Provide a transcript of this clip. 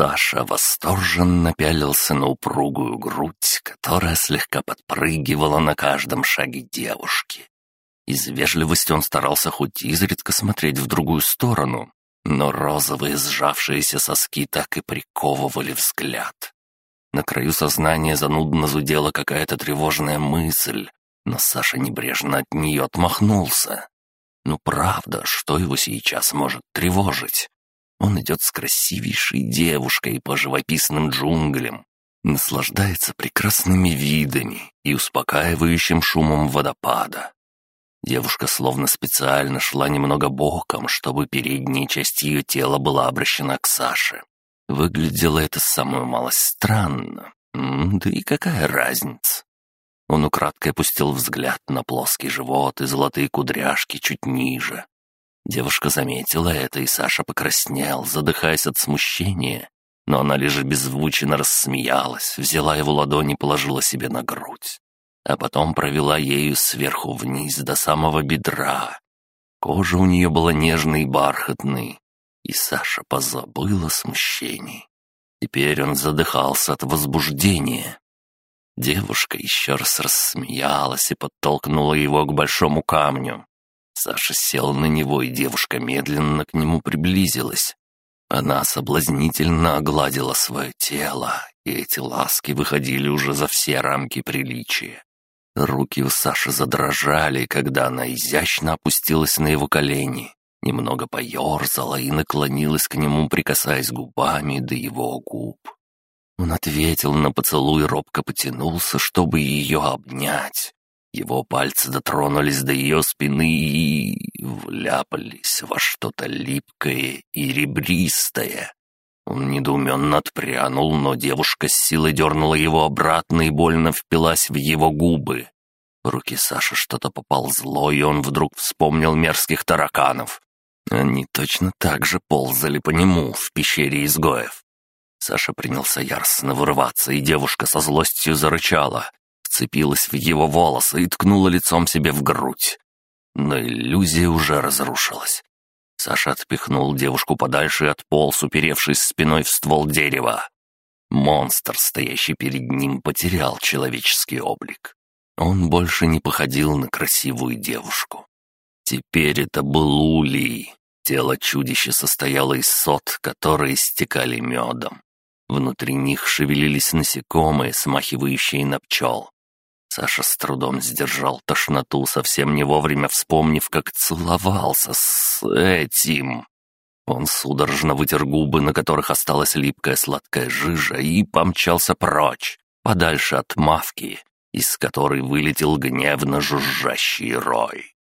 Саша восторженно пялился на упругую грудь, которая слегка подпрыгивала на каждом шаге девушки. Из вежливости он старался хоть изредка смотреть в другую сторону, но розовые сжавшиеся соски так и приковывали взгляд. На краю сознания занудно зудела какая-то тревожная мысль, но Саша небрежно от нее отмахнулся. Ну правда, что его сейчас может тревожить? Он идет с красивейшей девушкой по живописным джунглям, наслаждается прекрасными видами и успокаивающим шумом водопада. Девушка словно специально шла немного боком, чтобы передняя часть ее тела была обращена к Саше. Выглядело это самую малость странно. да и какая разница? Он украдкой опустил взгляд на плоский живот и золотые кудряшки чуть ниже. Девушка заметила это, и Саша покраснел, задыхаясь от смущения. Но она лишь беззвучно рассмеялась, взяла его ладонь и положила себе на грудь. А потом провела ею сверху вниз до самого бедра. Кожа у нее была нежной и бархатной, и Саша позабыла смущение. Теперь он задыхался от возбуждения. Девушка еще раз рассмеялась и подтолкнула его к большому камню. Саша сел на него, и девушка медленно к нему приблизилась. Она соблазнительно огладила свое тело, и эти ласки выходили уже за все рамки приличия. Руки у Саши задрожали, когда она изящно опустилась на его колени, немного поерзала и наклонилась к нему, прикасаясь губами до его губ. Он ответил на поцелуй, робко потянулся, чтобы ее обнять. Его пальцы дотронулись до ее спины и вляпались во что-то липкое и ребристое. Он недоуменно отпрянул, но девушка с силой дернула его обратно и больно впилась в его губы. В руки Саши что-то поползло, и он вдруг вспомнил мерзких тараканов. Они точно так же ползали по нему в пещере изгоев. Саша принялся яростно вырываться, и девушка со злостью зарычала вцепилась в его волосы и ткнула лицом себе в грудь. Но иллюзия уже разрушилась. Саша отпихнул девушку подальше и отполз, уперевшись спиной в ствол дерева. Монстр, стоящий перед ним, потерял человеческий облик. Он больше не походил на красивую девушку. Теперь это был улей. Тело чудища состояло из сот, которые истекали медом. Внутри них шевелились насекомые, смахивающие на пчел. Саша с трудом сдержал тошноту, совсем не вовремя вспомнив, как целовался с этим. Он судорожно вытер губы, на которых осталась липкая сладкая жижа, и помчался прочь, подальше от мавки, из которой вылетел гневно жужжащий рой.